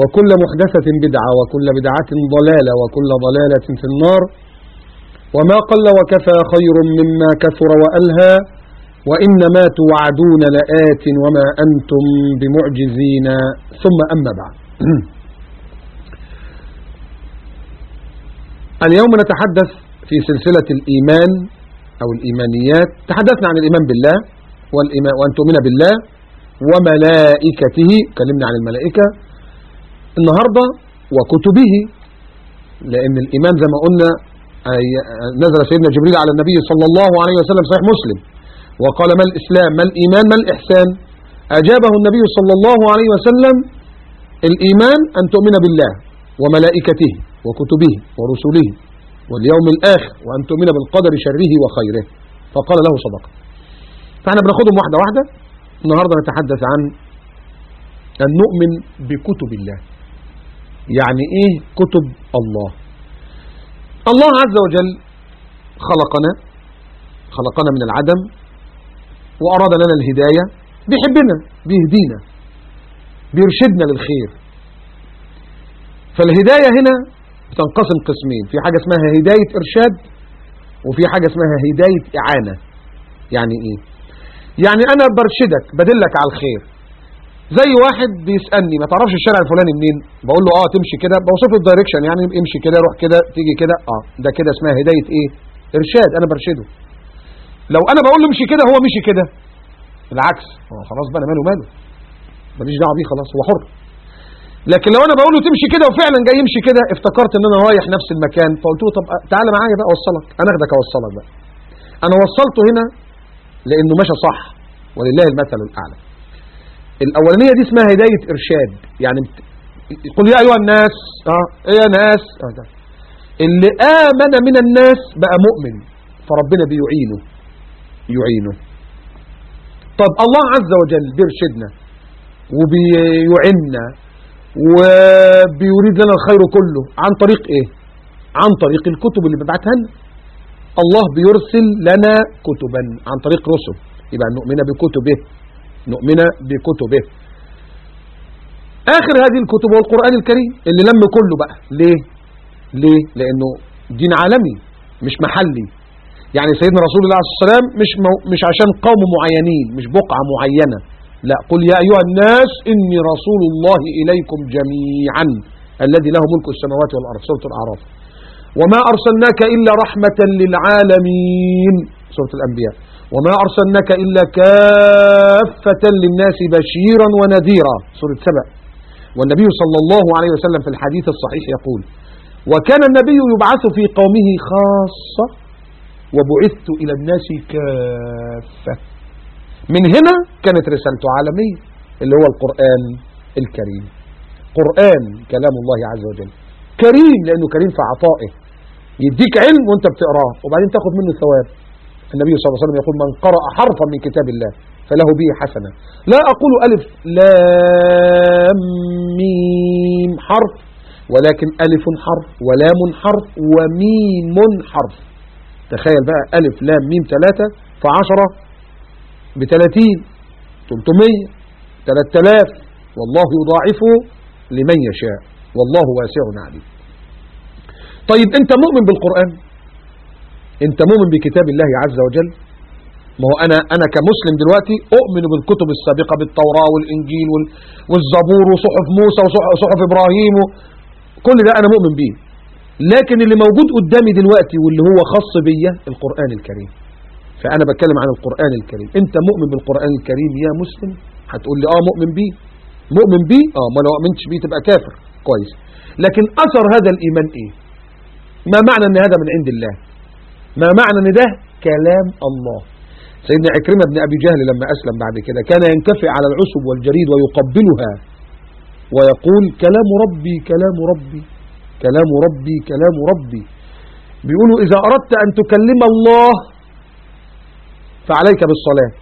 وكل محدثة بدعة وكل بدعة ضلالة وكل ضلالة في النار. وما قل وكفى خير مما كثر وألهى وإنما توعدون لآت وما أنتم بمعجزين. ثم أما بعد. اليوم نتحدث في سلسلة الإيمان أو الإيمانيات. تحدثنا عن الإيمان بالله وأن تؤمن بالله وملائكته. كلمنا عن الملائكة. النهاردة وكتبه لأن الإيمان زي ما قلنا نزل سيدنا جبريل على النبي صلى الله عليه وسلم صحيح مسلم وقال ما الإسلام؟ ما الإيمان؟ ما الإحسان؟ أجابه النبي صلى الله عليه وسلم الإيمان أن تؤمن بالله وملائكته وكتبه ورسله واليوم الآخر وأن تؤمن بالقدر شره وخيره. فقال له صدق. فإحنا بناخدهم واحدة واحدة. النهاردة نتحدث عن أن نؤمن بكتب الله. يعني إيه؟ كتب الله. الله عز وجل خلقنا خلقنا من العدم وأراد لنا الهداية بيحبنا بيهدينا بيرشدنا للخير. فالهداية هنا بتنقسم قسمين في حاجة اسمها هداية إرشاد وفي حاجة اسمها هداية إعانة. يعني إيه؟ يعني أنا برشدك بدلك على الخير. زي واحد بيسألني ما تعرفش الشارع الفلاني منين؟ بقول له آه تمشي كده. بوصف له الدايركشن يعني امشي كده روح كده تيجي كده. آه ده كده اسمها هداية إيه؟ إرشاد أنا برشده. لو أنا بقول له امشي كده هو مشي كده. العكس هو خلاص بقى أنا ماله ماله. ماليش دعوة بيه خلاص هو حر. لكن لو أنا بقول له تمشي كده وفعلا جاي يمشي كده افتكرت إن أنا رايح نفس المكان. فقلت له طب تعالى معايا بقى أوصلك. أنا أخدك أوصلك بقى. أنا وصلته هنا لأنه مشى صح ولله المثل الأعلى. الأولانية دي اسمها هداية إرشاد. يعني يقول يا أيها الناس آه. يا ناس آه ده. اللي آمن من الناس بقى مؤمن فربنا بيعينه يعينه. طب الله عز وجل بيرشدنا وبيعيننا وبيريد لنا الخير كله. عن طريق إيه؟ عن طريق الكتب اللي ببعتها لنا. الله بيرسل لنا كتبا عن طريق رسل. يبقى نؤمن بكتبه. نؤمن بكتبه. آخر هذه الكتب هو القرآن الكريم اللي لم كله بقى. ليه؟ ليه؟ لأنه دين عالمي مش محلي. يعني سيدنا رسول الله عليه السلام مش مش عشان قوم معينين مش بقعة معينة. لا قل يا أيها الناس إني رسول الله إليكم جميعا الذي له ملك السماوات والأرض. سورة الأعراف. وما أرسلناك إلا رحمة للعالمين. سورة الأنبياء. وما أرسلناك إلا كافة للناس بشيرا ونذيرا. سورة سبأ والنبي صلى الله عليه وسلم في الحديث الصحيح يقول وكان النبي يبعث في قومه خاصة وبعثت إلى الناس كافة. من هنا كانت رسالته عالمية اللي هو القرآن الكريم. قرآن كلام الله عز وجل. كريم لأنه كريم في عطائه. يديك علم وأنت بتقراه وبعدين تاخد منه ثواب. النبي صلى الله عليه وسلم يقول من قرأ حرفا من كتاب الله فله به حسنة. لا أقول ألف لام ميم حرف ولكن ألف حرف ولام حرف وميم حرف. تخيل بقى ألف لام ميم ثلاثة فعشرة بثلاثين تلتمية ثلاث تلاف والله يضاعفه لمن يشاء والله واسع عليم. طيب أنت مؤمن بالقرآن؟ انت مؤمن بكتاب الله عز وجل؟ ما هو أنا أنا كمسلم دلوقتي أؤمن بالكتب السابقة بالتوراة والإنجيل والزبور وصحف موسى وصحف إبراهيم كل ده أنا مؤمن بيه. لكن اللي موجود قدامي دلوقتي واللي هو خاص بيا القرآن الكريم. فأنا بتكلم عن القرآن الكريم. أنت مؤمن بالقرآن الكريم يا مسلم؟ هتقول لي آه مؤمن بيه. مؤمن بيه؟ آه ما لو آمنتش بيه تبقى كافر. كويس. لكن أثر هذا الإيمان إيه؟ ما معنى إن هذا من عند الله؟ ما معنى إن ده؟ كلام الله. سيدنا عكرمة بن أبي جهل لما أسلم بعد كده كان ينكفئ على العسب والجريد ويقبلها ويقول كلام ربي كلام ربي كلام ربي كلام ربي. بيقولوا إذا أردت أن تكلم الله فعليك بالصلاة.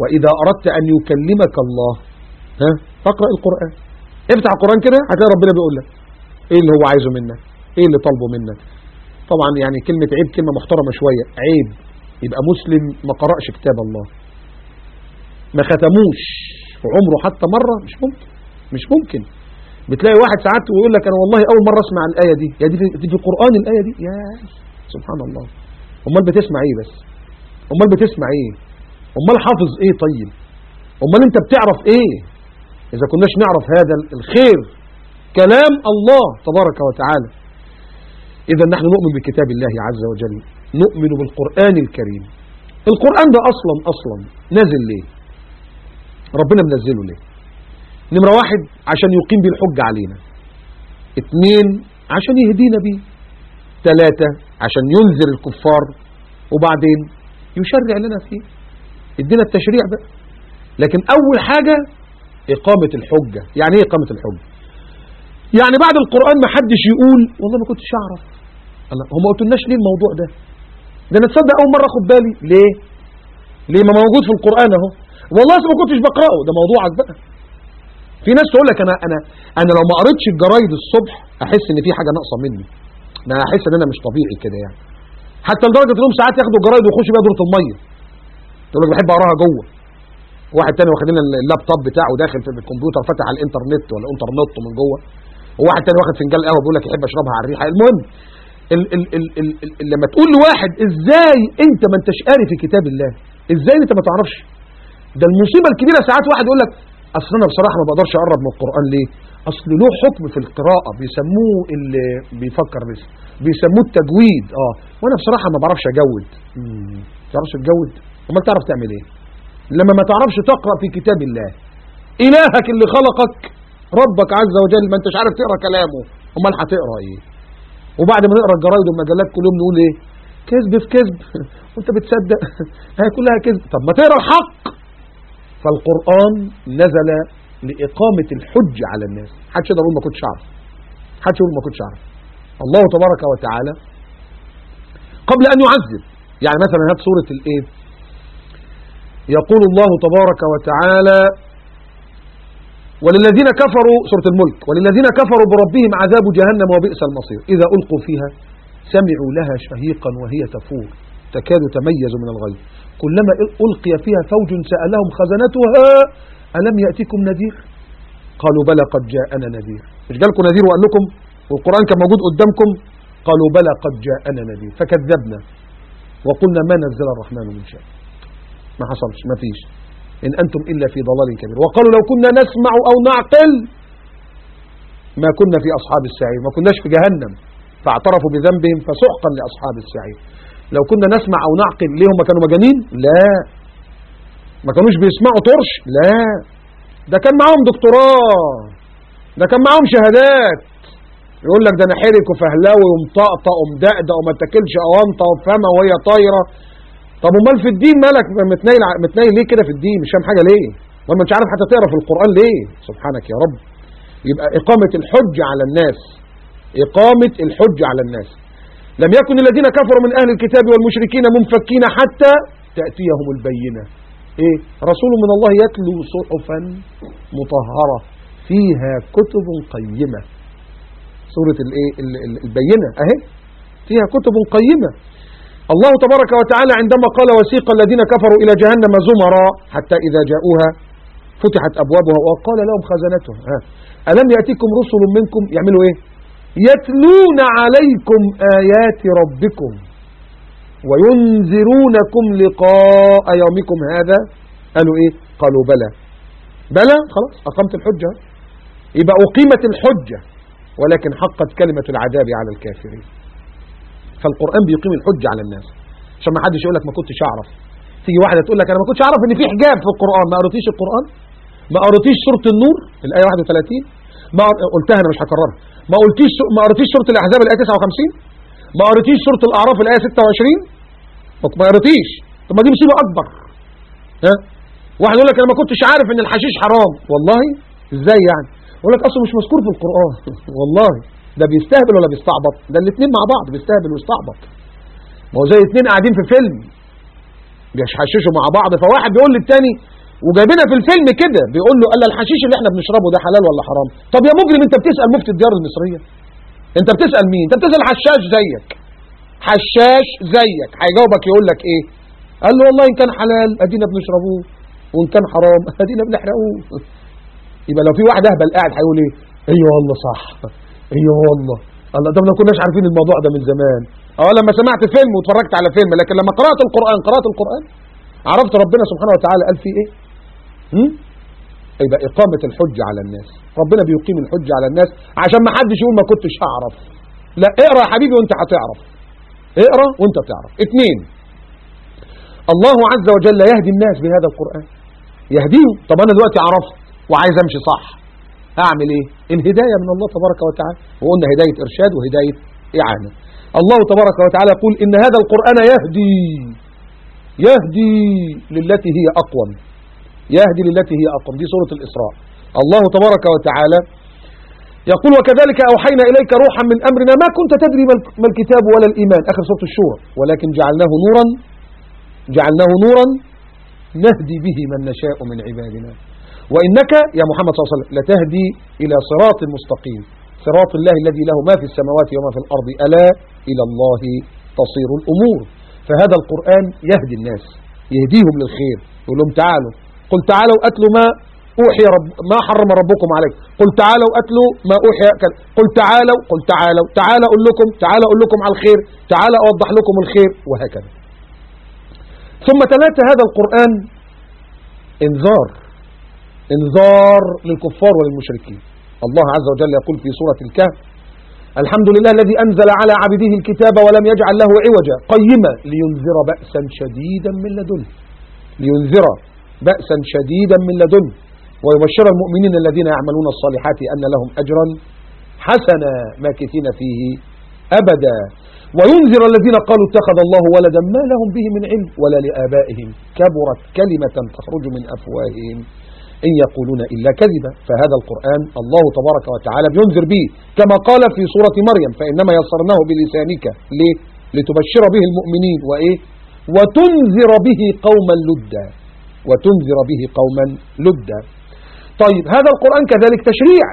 وإذا أردت أن يكلمك الله ها؟ فاقرأ القرآن. افتح القرآن كده هتلاقي ربنا بيقول لك إيه اللي هو عايزه منك إيه اللي طالبه منك. طبعا يعني كلمة عيب كلمة محترمة شوية. عيب. يبقى مسلم ما قرأش كتاب الله. ما ختموش. في عمره حتى مرة مش ممكن. مش ممكن. بتلاقي واحد ساعات ويقول لك أنا والله أول مرة أسمع الآية دي. يا دي في, في القرآن الآية دي. يا سبحان الله. أمال بتسمع إيه بس؟ أمال بتسمع إيه؟ أمال حافظ إيه طيب؟ أمال أنت بتعرف إيه؟ إذا كناش نعرف هذا الخير. كلام الله تبارك وتعالى. إذا نحن نؤمن بكتاب الله عز وجل نؤمن بالقرآن الكريم. القرآن ده أصلا أصلا نازل ليه؟ ربنا منزله ليه؟ نمرة واحد عشان يقيم بيه الحج علينا. اتنين عشان يهدينا بيه. ثلاثة عشان ينذر الكفار. وبعدين يشرع لنا فيه. ادينا التشريع بقى. لكن أول حاجة إقامة الحجة. يعني إيه إقامة الحجة؟ يعني بعد القرآن ما حدش يقول والله ما كنتش أعرف. الله. هم ما قلتلناش ليه الموضوع ده؟ ده أنا تصدق أول مرة أخد بالي. ليه؟ ليه ما موجود في القرآن أهو. والله ما كنتش بقرأه. ده موضوعك بقى في ناس تقول لك أنا أنا أنا لو ما قريتش الجرايد الصبح أحس إن في حاجة ناقصة مني. أنا أحس إن أنا مش طبيعي كده يعني. حتى لدرجة إنهم ساعات ياخدوا الجرايد ويخشوا بيها دورة المية. تقول لك بحب أقراها جوه. واحد تاني واخد لنا اللابتوب بتاعه داخل في الكمبيوتر فتح على الإنترنت ولا إنترنت من جوه. وواحد تاني واخد فنجان قهوة بيقول لك يحب أشربها على الريحة. المهم ال ال ال ال ال لما تقول لواحد إزاي أنت ما أنتش قاري في كتاب الله؟ إزاي أنت ما تعرفش؟ ده المصيبة الكبيرة ساعات واحد يقول لك أصل أنا بصراحة ما بقدرش أقرب من القرآن ليه؟ أصل له حكم في القراءة بيسموه اللي بيفكر بس بيسموه التجويد آه. وأنا بصراحة ما بعرفش أجود. ما تعرفش تجود؟ أمال تعرف تعمل إيه؟ لما ما تعرفش تقرأ في كتاب الله إلهك اللي خلقك ربك عز وجل ما أنتش عارف تقرأ كلامه أمال هتقرأ إيه؟ وبعد ما نقرا الجرايد والمجلات كل يوم نقول إيه؟ كذب في كذب. وأنت بتصدق. هي كلها كذب. طب ما تقرأ الحق. فالقرآن نزل لإقامة الحج على الناس. حدش يقدر يقول ما كنتش أعرف. حدش يقول ما كنتش أعرف. الله تبارك وتعالى قبل أن يعذب يعني مثلا هات سورة الإيه؟ يقول الله تبارك وتعالى وللذين كفروا سورة الملك وللذين كفروا بربهم عذاب جهنم وبئس المصير. إذا ألقوا فيها سمعوا لها شهيقا وهي تفور تكاد تميز من الغيظ كلما ألقي فيها فوج سألهم خزنتها ألم يأتكم نذير؟ قالوا بلى قد جاءنا نذير. مش جالكم نذير وقال لكم والقرآن كان موجود قدامكم؟ قالوا بلى قد جاءنا نذير. فكذبنا وقلنا ما نزل الرحمن من شيء. ما حصلش ما فيش. إن أنتم إلا في ضلال كبير. وقالوا لو كنا نسمع أو نعقل ما كنا في أصحاب السعير ما كناش في جهنم. فاعترفوا بذنبهم فسحقا لأصحاب السعير. لو كنا نسمع أو نعقل ليه هم كانوا مجانين؟ لا. ما كانوش بيسمعوا طرش؟ لا. ده كان معاهم دكتوراه. ده كان معاهم شهادات. يقول لك ده أنا حرك وفهلاوي ومطقطق ومدقدق وما تاكلش أوانطة وفمة وهي طايرة. طب امال في الدين مالك متنيل متنيل ليه كده في الدين؟ مش فاهم حاجة ليه؟ وما مش عارف حتى تقرأ في القرآن ليه؟ سبحانك يا رب. يبقى إقامة الحج على الناس. إقامة الحج على الناس. لم يكن الذين كفروا من أهل الكتاب والمشركين منفكين حتى تأتيهم البينة. إيه؟ رسول من الله يتلو صحفا مطهرة. فيها كتب قيمة. سورة الايه البينة. أهي. فيها كتب قيمة. الله تبارك وتعالى عندما قال وسيق الذين كفروا إلى جهنم زمرا حتى إذا جاءوها فتحت أبوابها وقال لهم خزنتها. ها. ألم يأتيكم رسل منكم يعملوا إيه؟ يتلون عليكم آيات ربكم وينذرونكم لقاء يومكم هذا. قالوا إيه؟ قالوا بلى. بلى؟ خلاص أقمت الحجة. يبقى أقيمت الحجة ولكن حقت كلمة العذاب على الكافرين. فالقرآن بيقيم الحجة على الناس. عشان ما حدش يقول لك ما كنتش أعرف. تيجي واحدة تقول لك أنا ما كنتش أعرف إن في حجاب في القرآن. ما قريتيش القرآن؟ ما قريتيش سورة النور؟ الآية 31 ما قلتها أنا مش هكررها. ما قلتيش ما قريتيش سورة الأحزاب الآية 59 ما قريتيش سورة الأعراف الآية 26 ما قريتيش. طب ما دي مصيبة أكبر. ها؟ واحد يقول لك أنا ما كنتش عارف إن الحشيش حرام. والله؟ إزاي يعني؟ يقول لك أصله مش مذكور في القرآن. والله. ده بيستهبل ولا بيستعبط؟ ده الاثنين مع بعض بيستهبل ويستعبط. ما هو زي اثنين قاعدين في فيلم بيحششوا مع بعض فواحد بيقول للتاني وجايبينها في الفيلم كده بيقول له قال الحشيش اللي إحنا بنشربه ده حلال ولا حرام؟ طب يا مجرم انت بتسأل مفتي الديار المصرية؟ انت بتسأل مين؟ انت بتسأل حشاش زيك. حشاش زيك. هيجاوبك يقول لك إيه؟ قال له والله إن كان حلال أدينا بنشربوه. وإن كان حرام أدينا بنحرقوه. يبقى لو في واحد اهبل قاعد هيقول إيه؟ أيوه والله صح. أيوه والله الله. ده ما كناش عارفين الموضوع ده من زمان. آه لما سمعت فيلم واتفرجت على فيلم لكن لما قرأت القرآن قرأت القرآن عرفت ربنا سبحانه وتعالى قال فيه إيه؟ هم؟ يبقى إقامة الحجه على الناس. ربنا بيقيم الحجه على الناس عشان ما حدش يقول ما كنتش هعرف. لا اقرأ يا حبيبي وأنت هتعرف. اقرأ وأنت تعرف اثنين الله عز وجل يهدي الناس بهذا القرآن. يهديهم. طب أنا دلوقتي عرفت وعايز أمشي صح. أعمل إيه؟ الهداية من الله تبارك وتعالى. وقلنا هداية إرشاد وهداية إعانة. الله تبارك وتعالى يقول إن هذا القرآن يهدي يهدي للتي هي أقوم. يهدي للتي هي أقوم. دي سورة الإسراء. الله تبارك وتعالى يقول وكذلك أوحينا إليك روحا من أمرنا ما كنت تدري ما الكتاب ولا الإيمان. آخر سورة الشورى. ولكن جعلناه نورا جعلناه نورا نهدي به من نشاء من عبادنا. وإنك يا محمد صلى الله عليه وسلم لتهدي إلى صراط مستقيم. صراط الله الذي له ما في السماوات وما في الأرض. ألا إلى الله تصير الأمور. فهذا القرآن يهدي الناس. يهديهم للخير. يقول لهم تعالوا. قل تعالوا أتلوا ما أوحي رب ما حرم ربكم عليكم قل تعالوا أتلوا ما أوحي قل تعالوا قل تعالوا. تعالى أقول لكم تعالى أقول لكم على الخير. تعالى أوضح لكم الخير. وهكذا. ثم تلات هذا القرآن إنذار. انذار للكفار وللمشركين. الله عز وجل يقول في سورة الكهف الحمد لله الذي أنزل على عبده الكتاب ولم يجعل له عوجا. قيما لينذر بأسا شديدا من لدنه. لينذر بأسا شديدا من لدنه. ويبشر المؤمنين الذين يعملون الصالحات أن لهم أجرا حسنا ماكثين فيه أبدا. وينذر الذين قالوا اتخذ الله ولدا ما لهم به من علم ولا لآبائهم. كبرت كلمة تخرج من أفواههم. إن يقولون إلا كذبا. فهذا القرآن الله تبارك وتعالى بينذر به. كما قال في سورة مريم فإنما يسرناه بلسانك ليه؟ لتبشر به المؤمنين. وإيه؟ وتنذر به قوما لدا. وتنذر به قوما لدا. طيب هذا القرآن كذلك تشريع.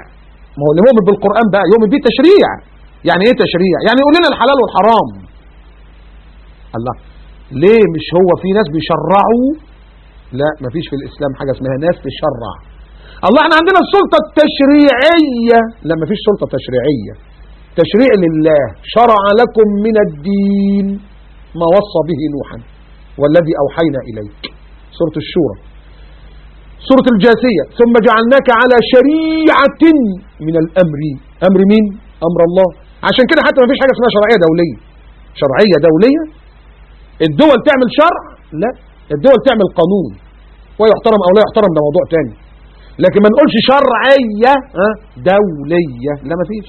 ما هو اللي يؤمن بالقرآن بقى يؤمن به تشريع. يعني إيه تشريع؟ يعني يقول لنا الحلال والحرام. الله ليه مش هو في ناس بيشرعوا لا مفيش في الإسلام حاجة اسمها ناس تشرع الله إحنا عندنا السلطة التشريعية. لا مفيش سلطة تشريعية. تشريع لله. شرع لكم من الدين ما وصى به نوحا والذي أوحينا إليك. سورة الشورى. سورة الجاثية ثم جعلناك على شريعة من الأمر. أمر مين؟ أمر الله. عشان كده حتى ما فيش حاجة اسمها شرعية دولية. شرعية دولية؟ الدول تعمل شرع؟ لا. الدول تعمل قانون ويحترم أو لا يحترم ده موضوع تاني. لكن ما نقولش شرعية دولية لا ما فيش.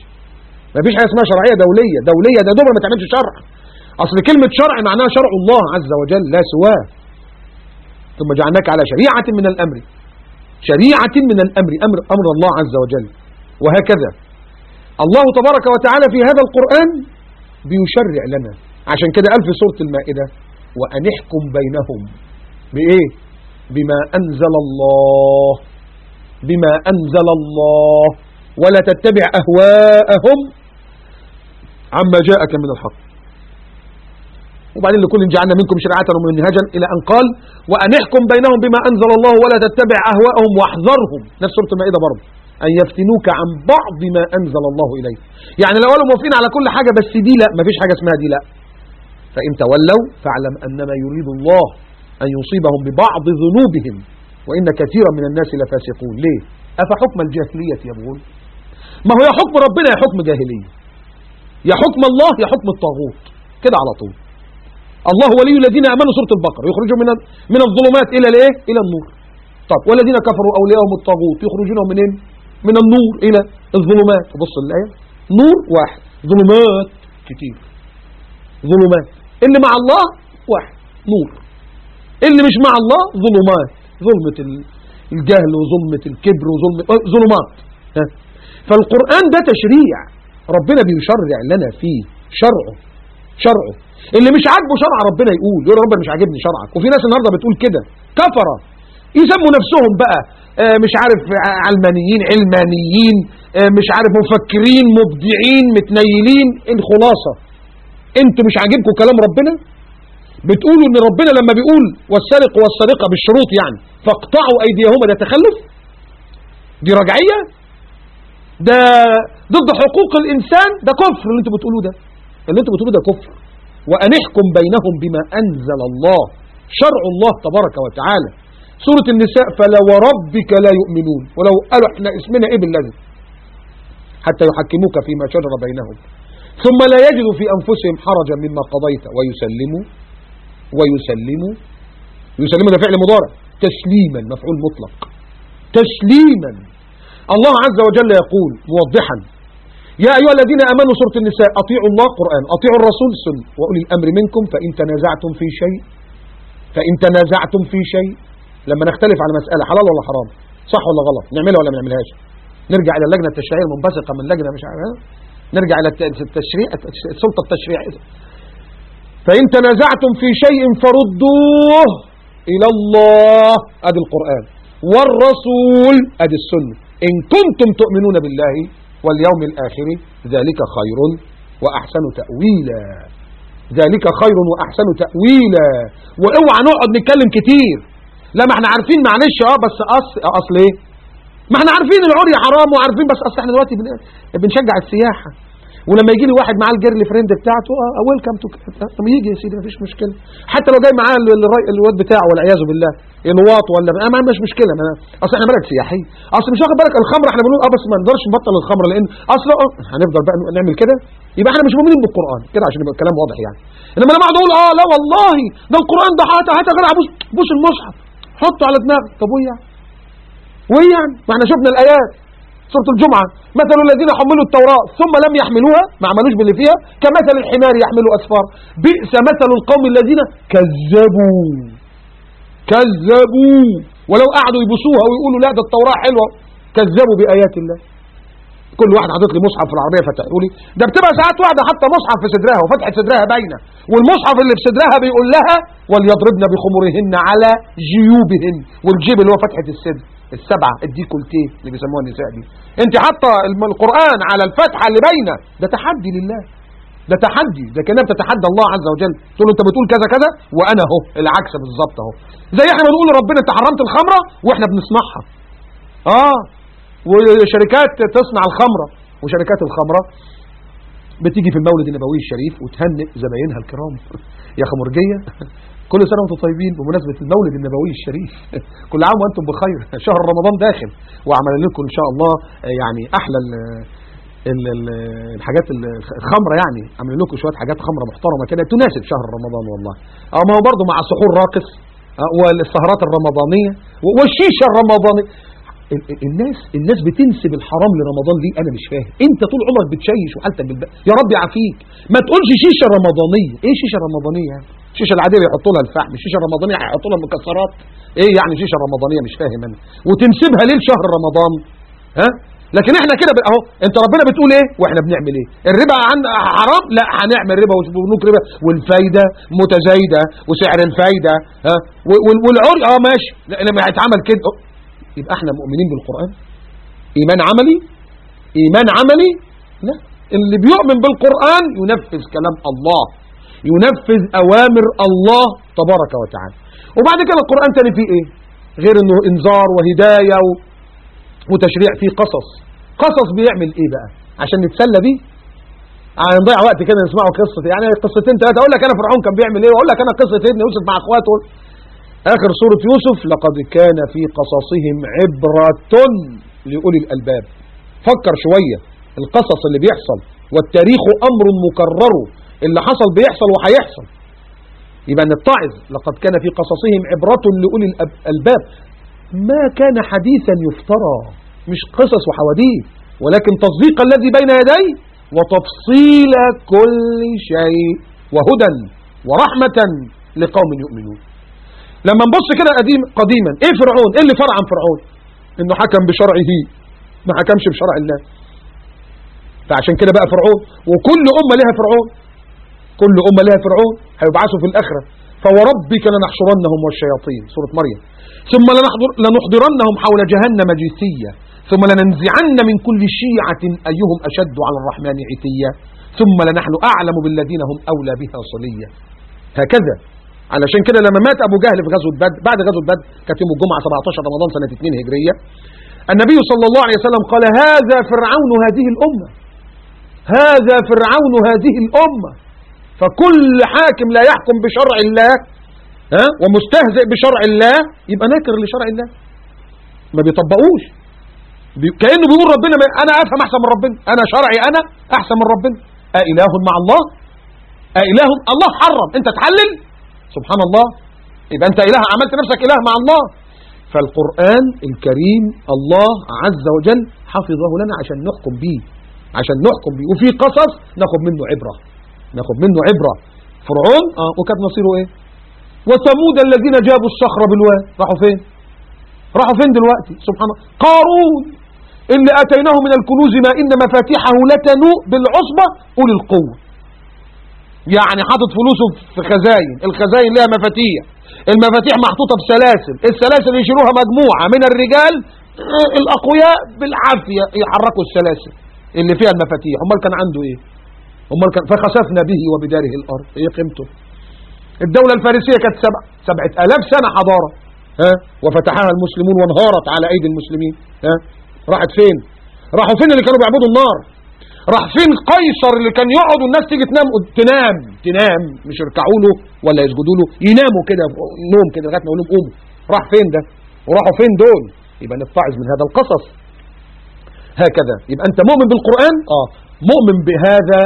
ما فيش حاجة اسمها شرعية دولية. دولية ده دول ما تعملش شرع. أصل كلمة شرع معناها شرع الله عز وجل لا سواه. ثم جعلناك على شريعة من الأمر. شريعة من الأمر. أمر, أمر الله عز وجل. وهكذا. الله تبارك وتعالى في هذا القرآن بيشرع لنا. عشان كده قال في سورة المائدة. وأن احكم بينهم. بإيه؟ بما أنزل الله. بما أنزل الله. ولا تتبع أهواءهم عما جاءك من الحق. وبعدين لكل جعلنا منكم شرعة ومنهجا إلى أن قال وأن احكم بينهم بما أنزل الله ولا تتبع أهواءهم واحذرهم. نفس سورة المائدة برضه. أن يفتنوك عن بعض ما أنزل الله إليك. يعني لو قالوا موافقين على كل حاجة بس دي لا مفيش حاجة اسمها دي لا. فإن تولوا فاعلم أنما يريد الله أن يصيبهم ببعض ذنوبهم وإن كثيرا من الناس لفاسقون. ليه؟ أفحكم الجاهلية يبغون؟ ما هو يا حكم ربنا يا حكم جاهلية. يا حكم الله يا حكم الطاغوت. كده على طول. الله ولي الذين آمنوا سورة البقرة. يخرجوا من من الظلمات إلى الايه إلى النور. طب والذين كفروا اولياءهم الطاغوت يخرجونهم منين من النور إلى الظلمات. بص الآية. نور واحد. ظلمات كتير. ظلمات. اللي مع الله واحد. نور. اللي مش مع الله ظلمات. ظلمة الجهل وظلمة الكبر وظلمة ظلمات. فالقرآن ده تشريع. ربنا بيشرع لنا فيه شرعه. شرعه. اللي مش عاجبه شرع ربنا يقول. يقول ربنا مش عاجبني شرعك. وفي ناس النهارده بتقول كده. كفرة. يسموا نفسهم بقى آه، مش عارف آه، علمانيين علمانيين آه، مش عارف مفكرين مبدعين متنيلين. الخلاصه أنتوا مش عاجبكم كلام ربنا؟ بتقولوا إن ربنا لما بيقول والسارق والسارقه بالشروط يعني فاقطعوا أيديهما ده تخلف؟ دي رجعية؟ ده ضد حقوق الإنسان؟ ده كفر اللي أنتوا بتقولوه ده. اللي أنتوا بتقولوه ده كفر. وان احكم بينهم بما أنزل الله شرع الله تبارك وتعالى. سورة النساء فلا وربك لا يؤمنون ولو قالوا إحنا اسمنا إيه بالذي؟ حتى يحكموك فيما شجر بينهم. ثم لا يجدوا في أنفسهم حرجا مما قضيت ويسلموا. ويسلموا يسلموا ده فعل مضارع تسليما مفعول مطلق. تسليما. الله عز وجل يقول موضحا يا أيها الذين آمنوا سورة النساء أطيعوا الله قرآن أطيعوا الرسول سنة وأولي الأمر منكم فإن تنازعتم في شيء فإن تنازعتم في شيء لما نختلف على مسألة حلال ولا حرام صح ولا غلط نعملها ولا ما نعملهاش؟ نرجع إلى اللجنة التشريعية المنبثقة من لجنة مش عارف نرجع إلى الت- التشريع السلطة التشريعية. فإن تنازعتم في شيء فردوه إلى الله أدي القرآن. والرسول أدي السنة. إن كنتم تؤمنون بالله واليوم الآخر ذلك خير وأحسن تأويلا. ذلك خير وأحسن تأويلا. وأوعى نقعد نتكلم كتير. لا ما إحنا عارفين معلش آه بس اصل اصل إيه ما إحنا عارفين العري حرام وعارفين بس أصل إحنا دلوقتي بن- بنشجع السياحة. ولما يجي لي واحد معاه ال girlfriend بتاعته آه welcome to طب يجي يا سيدي مفيش مشكلة. حتى لو جاي معاه ال- ال- الواد بتاعه والعياذ بالله الواط ولا ما مش مشكلة ما أصل إحنا بلد سياحي أصل مش واخد بالك الخمر إحنا بنقول آه بس ما نقدرش نبطل الخمر لأن أصل آه هنفضل بقى نعمل كده. يبقى إحنا مش مؤمنين بالقرآن كده عشان يبقى الكلام واضح يعني. إنما لما أقعد أقول آه لا والله ده القرآن ده هات يا جدع بوس بوس المصحف. حطه على دماغك طب وايه يعني وايه يعني ما إحنا شفنا الآيات. سورة الجمعة. مثل الذين حملوا التوراة ثم لم يحملوها ما عملوش باللي فيها. كمثل الحمار يحمل أسفار. بئس مثل القوم الذين كذبوا. كذبوا. ولو قعدوا يبصوها ويقولوا لا ده التوراة حلوة. كذبوا بآيات الله. كل واحد حاطط لي مصحف في العربية فتحه. لي ده بتبقى ساعات واحدة حاطة مصحف في صدرها وفتحة صدرها باينة. والمصحف اللي في صدرها بيقول لها وليضربن بخمرهن على جيوبهن. والجيب اللي هو فتحة الصدر. السبعة الديكولتيه اللي بيسموها النساء دي. انت حاطة القرآن على الفتحة اللي باينة. ده تحدي لله. ده تحدي. ده كانها بتتحدى الله عز وجل. تقول له انت بتقول كذا كذا؟ وأنا أهو العكس بالظبط أهو. زي إحنا بنقول لربنا انت حرمت الخمرة وإحنا بنصنعها. آه. وشركات تصنع الخمرة. وشركات الخمرة بتيجي في المولد النبوي الشريف وتهنئ زباينها الكرام. يا خمرجية. كل سنة وأنتم طيبين بمناسبة المولد النبوي الشريف. كل عام وأنتم بخير. شهر رمضان داخل. وعمل لكم إن شاء الله آه، يعني أحلى ال ال الحاجات ال- الخمرة يعني. عاملين لكم شوية حاجات خمرة محترمة كده تناسب شهر رمضان والله. آه ما هو برضه مع سحور راقص آه، والسهرات الرمضانية والشيشة الرمضانية. ال- ال- الناس الناس بتنسب الحرام لرمضان ليه أنا مش فاهم. أنت طول عمرك بتشيش وحالتك بالبق يا رب يعافيك ما تقولش شيشة رمضانية. إيه شيشة رمضانية؟ يعني الشيشه العاديه بيحطوا لها الفحم الشيشه الرمضانية هيحطوا لها المكسرات. إيه يعني شيشه رمضانيه مش فاهم أنا. وتنسبها ليه لشهر رمضان. ها؟ لكن إحنا كده أهو أنت ربنا بتقول إيه؟ وإحنا بنعمل إيه؟ الربا عن حرام؟ لا هنعمل ربا وبنوك ربا. والفايدة متزايدة وسعر الفايدة ها؟ وال- والعري آه ماشي. لما هيتعمل كده. يبقى إحنا مؤمنين بالقرآن. إيمان عملي؟ إيمان عملي؟ لا. اللي بيؤمن بالقرآن ينفذ كلام الله. ينفذ أوامر الله تبارك وتعالى. وبعد كده القرآن تاني فيه إيه؟ غير إنه إنذار وهداية و... وتشريع فيه قصص. قصص بيعمل إيه بقى؟ عشان نتسلى بيه؟ هنضيع وقت كده نسمعوا قصة يعني قصتين ثلاثة أقول لك أنا فرعون كان بيعمل إيه؟ وأقول لك أنا قصة ابن يوسف مع أخواته. آخر سورة يوسف لقد كان في قصصهم عبرة لأولي الألباب. فكر شوية القصص اللي بيحصل والتاريخ أمر مكرر. اللي حصل بيحصل وهيحصل يبقى نتعظ لقد كان في قصصهم عبرة لأولي الألباب ما كان حديثا يفترى مش قصص وحواديت ولكن تصديق الذي بين يديه وتفصيل كل شيء وهدى ورحمة لقوم يؤمنون. لما نبص كده قديم قديما إيه فرعون؟ إيه اللي فرع عن فرعون؟ إنه حكم بشرعه ما حكمش بشرع الله. فعشان كده بقى فرعون وكل أمة لها فرعون. كل أمة لها فرعون هيبعثوا في الآخرة. فوربك لنحشرنهم والشياطين. سورة مريم. ثم لنحضر لنحضرنهم حول جهنم جثية. ثم لننزعن من كل شيعة أيهم أشد على الرحمن عتية ثم لنحن أعلم بالذين هم أولى بها صلية هكذا. علشان كده لما مات أبو جهل في غزوة بدر بعد غزوة بدر كانت يوم الجمعة 17 رمضان سنة 2 هجرية. النبي صلى الله عليه وسلم قال هذا فرعون هذه الأمة. هذا فرعون هذه الأمة. فكل حاكم لا يحكم بشرع الله ها؟ ومستهزئ بشرع الله يبقى ناكر لشرع الله. ما بيطبقوش. بي... كأنه بيقول ربنا ما... أنا أفهم أحسن من ربنا. أنا شرعي أنا أحسن من ربنا. أإله مع الله؟ أإله الله حرم. أنت تحلل؟ سبحان الله يبقى أنت إله عملت نفسك إله مع الله. فالقرآن الكريم الله عز وجل حفظه لنا عشان نحكم به. عشان نحكم به. وفي قصص ناخد منه عبرة. ناخد منه عبرة. فرعون آه وكانت مصيره إيه؟ وثمود الذين جابوا الصخر بالواد راحوا فين؟ راحوا فين دلوقتي؟ سبحان الله. قارون اللي آتيناه من الكنوز ما إن مفاتيحه لتنوء بالعصبة أولي القوة. يعني حاطط فلوسه في خزاين. الخزاين لها مفاتيح. المفاتيح محطوطة بسلاسل. السلاسل يشيلوها مجموعة من الرجال الأقوياء بالعافية يحركوا السلاسل اللي فيها المفاتيح. أمال كان عنده إيه؟ امال كان فخسفنا به وبداره الأرض. إيه قيمته. الدولة الفارسية كانت سبع سبعة آلاف سنة حضارة. ها؟ وفتحها المسلمون وانهارت على أيدي المسلمين. ها؟ راحت فين؟ راحوا فين اللي كانوا بيعبدوا النار؟ راح فين قيصر اللي كان يقعد والناس تيجي تنام؟ تنام. تنام. مش يركعوا له ولا يسجدوا له. يناموا كده نوم كده لغاية ما يقول لهم قوموا. راح فين ده؟ وراحوا فين دول؟ يبقى نتعظ من هذا القصص. هكذا. يبقى أنت مؤمن بالقرآن؟ آه. مؤمن بهذا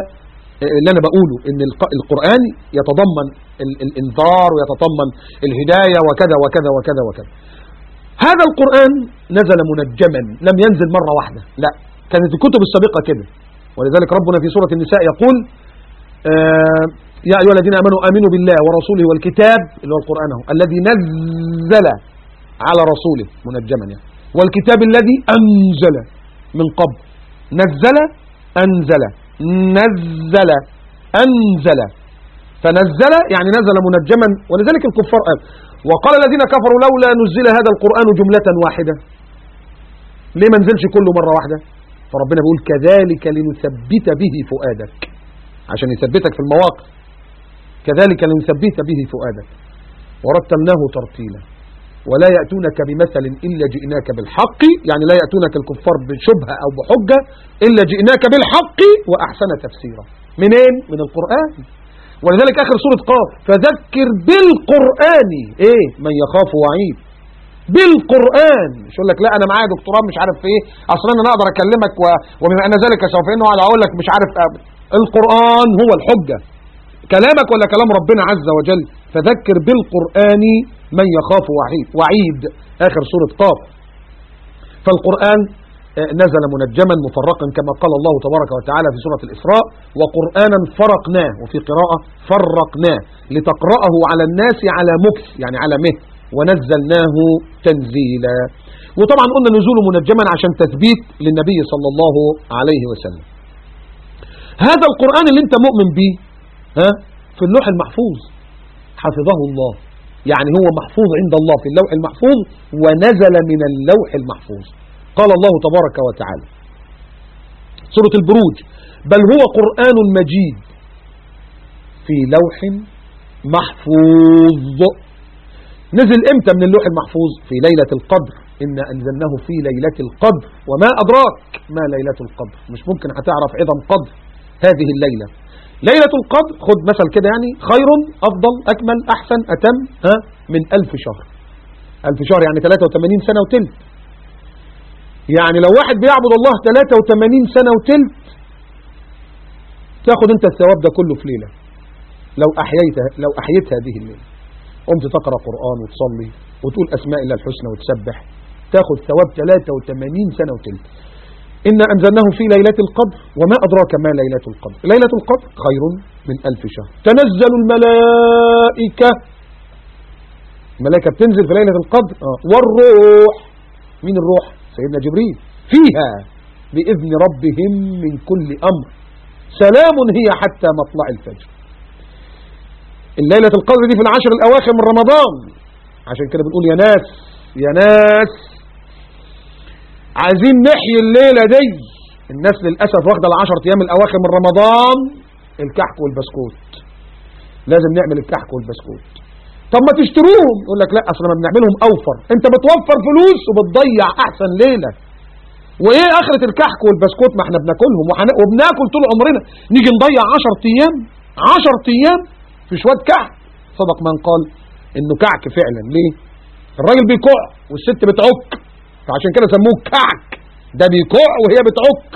اللي أنا بقوله الق- القرآن يتضمن ال- الإنذار ويتضمن الهداية وكذا وكذا وكذا وكذا. هذا القرآن نزل منجما لم ينزل مرة واحدة لا. كانت الكتب السابقة كده. ولذلك ربنا في سورة النساء يقول آه يا أيها الذين آمنوا آمنوا بالله ورسوله والكتاب اللي هو القرآن هو الذي نزل على رسوله منجما يعني. والكتاب الذي أنزل من قبل. نزل أنزل. نزل أنزل. فنزل يعني نزل منجما ولذلك الكفار قال وقال الذين كفروا لولا نزل هذا القرآن جملة واحدة. ليه ما نزلش كله مرة واحدة؟ فربنا بيقول كذلك لنثبت به فؤادك. عشان يثبتك في المواقف. كذلك لنثبت به فؤادك. ورتلناه ترتيلا. ولا يأتونك بمثل إلا جئناك بالحق. يعني لا يأتونك الكفار بشبهة أو بحجة إلا جئناك بالحق وأحسن تفسيرا. منين؟ من القرآن. ولذلك آخر سورة قاف فذكر بالقرآن. إيه؟ من يخاف وعيد. بالقرآن. مش يقول لك لا أنا معايا دكتوراه مش عارف في إيه. أصلا أنا أقدر أكلمك و... وبما أن ذلك سوف إنه على أقول لك مش عارف أب... القرآن هو الحجة. كلامك ولا كلام ربنا عز وجل؟ فذكر بالقرآن من يخاف وعيد. وعيد آخر سورة قاف. فالقرآن آه، نزل منجما مفرقا كما قال الله تبارك وتعالى في سورة الإسراء وقرآنا فرقناه وفي قراءة فرقناه لتقرأه على الناس على مكس يعني على مه ونزلناه تنزيلا. وطبعا قلنا نزوله منجما عشان تثبيت للنبي صلى الله عليه وسلم. هذا القرآن اللي انت مؤمن به ها في اللوح المحفوظ. حفظه الله. يعني هو محفوظ عند الله في اللوح المحفوظ ونزل من اللوح المحفوظ. قال الله تبارك وتعالى سورة البروج بل هو قرآن مجيد في لوح محفوظ. نزل إمتى من اللوح المحفوظ؟ في ليلة القدر. إنا أنزلناه في ليلة القدر. وما أدراك ما ليلة القدر. مش ممكن هتعرف عظم قدر هذه الليلة. ليلة القدر خد مثل كده يعني خير أفضل أكمل أحسن أتم ها من ألف شهر. ألف شهر يعني 83 سنة وتلت. يعني لو واحد بيعبد الله 83 سنة وتلت تاخد أنت الثواب ده كله في ليلة. لو أحييت لو أحييت هذه الليلة. قمت تقرأ قرآن وتصلي وتقول أسماء الله الحسنى وتسبح تاخد ثواب 83 سنة وتلت. إنا أنزلناه في ليلة القدر وما أدراك ما ليلة القدر. ليلة القدر خير من ألف شهر. تنزل الملائكة. الملائكة بتنزل في ليلة القدر. آه. والروح. مين الروح؟ سيدنا جبريل. فيها بإذن ربهم من كل أمر. سلام هي حتى مطلع الفجر. الليلة القدر دي في العشر الأواخر من رمضان. عشان كده بنقول يا ناس يا ناس. عايزين نحيي الليلة دي. الناس للأسف واخدة العشر أيام الأواخر من رمضان الكحك والبسكوت. لازم نعمل الكحك والبسكوت. طب ما تشتروهم. يقول لك لا أصل ما بنعملهم أوفر. أنت بتوفر فلوس وبتضيع أحسن ليلة. وإيه آخرة الكحك والبسكوت ما إحنا بناكلهم؟ وبناكل طول عمرنا. نيجي نضيع 10 أيام. 10 أيام في شوية كحك. صدق من قال إنه كعك فعلا. ليه؟ الراجل بيكع والست بتعك. فعشان كده سموه كعك. ده بيكع وهي بتعك.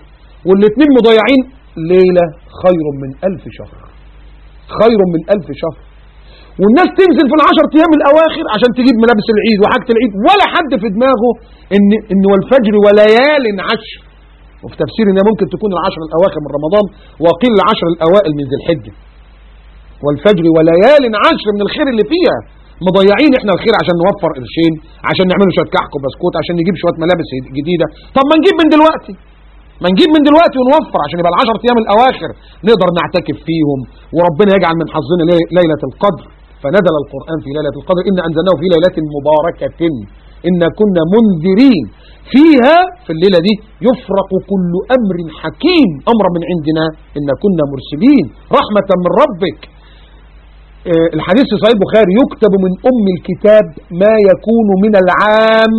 والاثنين مضيعين. ليلة خير من ألف شهر. خير من ألف شهر. والناس تنزل في العشر أيام الأواخر عشان تجيب ملابس العيد وحاجة العيد. ولا حد في دماغه ان إن والفجر وليال عشر. وفي تفسير إنها ممكن تكون العشر الأواخر من رمضان وقيل العشر الأوائل من ذي الحجة. والفجر وليال عشر من الخير اللي فيها. مضيعين إحنا الخير عشان نوفر قرشين عشان نعملوا شوية كحك وبسكوت عشان نجيب شوية ملابس جديدة. طب ما نجيب من دلوقتي. ما نجيب من دلوقتي ونوفر عشان يبقى العشر أيام الأواخر نقدر نعتكف فيهم. وربنا يجعل من حظنا لي- ليلة القدر. فنزل القرآن في ليلة القدر إن أنزلناه في ليلة مباركة. إن كنا منذرين. فيها في الليلة دي يفرق كل أمر حكيم. أمر من عندنا إن كنا مرسلين. رحمة من ربك. الحديث في صحيح البخاري يكتب من أم الكتاب ما يكون من العام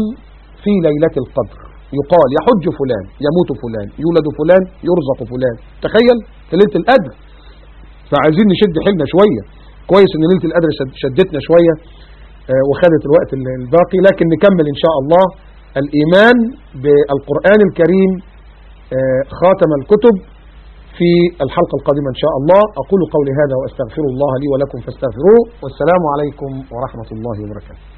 في ليلة القدر. يقال يحج فلان يموت فلان يولد فلان يرزق فلان. تخيل في ليلة القدر. فعايزين نشد حيلنا شوية. كويس إن ليلة القدر شد- شدتنا شوية آه، وخدت الوقت ال- الباقي لكن نكمل إن شاء الله. الإيمان بالقرآن الكريم آه، خاتم الكتب. في الحلقة القادمة إن شاء الله. أقول قولي هذا وأستغفر الله لي ولكم فاستغفروه. والسلام عليكم ورحمة الله وبركاته.